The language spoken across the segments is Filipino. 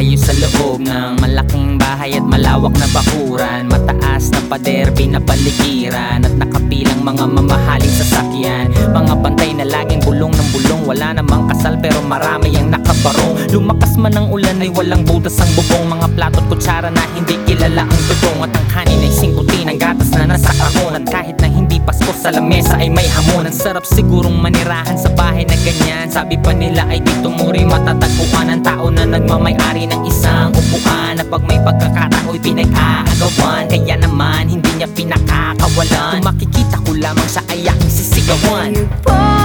ng malaking bahay at malawak na bakuran. Mataas na pader, pinapaligiran At nakapilang mga mamahaling sasakyan. Mga bantay na laging bulong ng bulong Wala namang kasal pero marami ang nakabarong. Lumakas man ang ulan ay walang butas ang bubong. Mga plato at kutsara na hindi kilala ang dudong At ang kanin ay singkutin ang gatas na nasa kahon At kahit na hindi pasko sa lamesa ay may hamon. Ang sarap sigurong manirahan sa bahay na ganyan. Sabi pa nila ay dito muri matatagpuan Ang tao na nagmamay-ari ng isang upuan. Na pag may pagkakatao'y pinag-aagawan. Kaya naman hindi niya pinakakawalan. Kung makikita ko lamang siya ay aking sisigawan. Kayo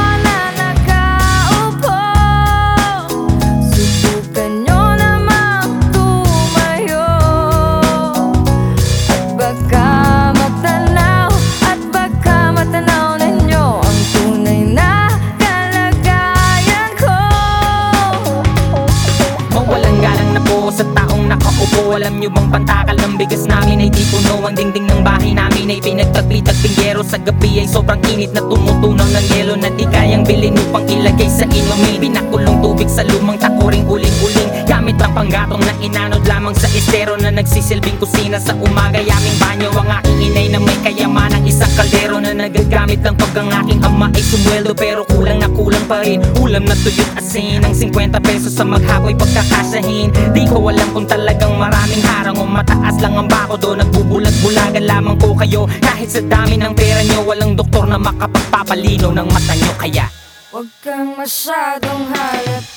nyo bang pantakal ng bigas namin ay di puno? Ang dingding ng bahay namin ay pinagtagpi-tagping yero Sa gabi ay sobrang init na tumutunaw ng yelo Na di kayang bilhin upang ilagay sa inumin. Pinakulong tubig sa lumang takuring uling-uling. Gamit lang panggatong na inanod lamang sa estero Na nagsisilbing kusina sa umaga. Yaming banyo ang aking inay na may Na nagagamit lang pag ang aking ama ay sumweldo Pero kulang na kulang pa rin. Ulam na tuyot asin Ang 50 pesos sa maghapoy pagkakasahin Di ko alam kung talagang maraming harang O mataas lang ang bako. Doon Nagbubulag-bulagan lamang po kayo. Kahit sa dami ng pera nyo Walang doktor na makapagpapalinaw ng mata nyo. Kaya Huwag kang masyadong halata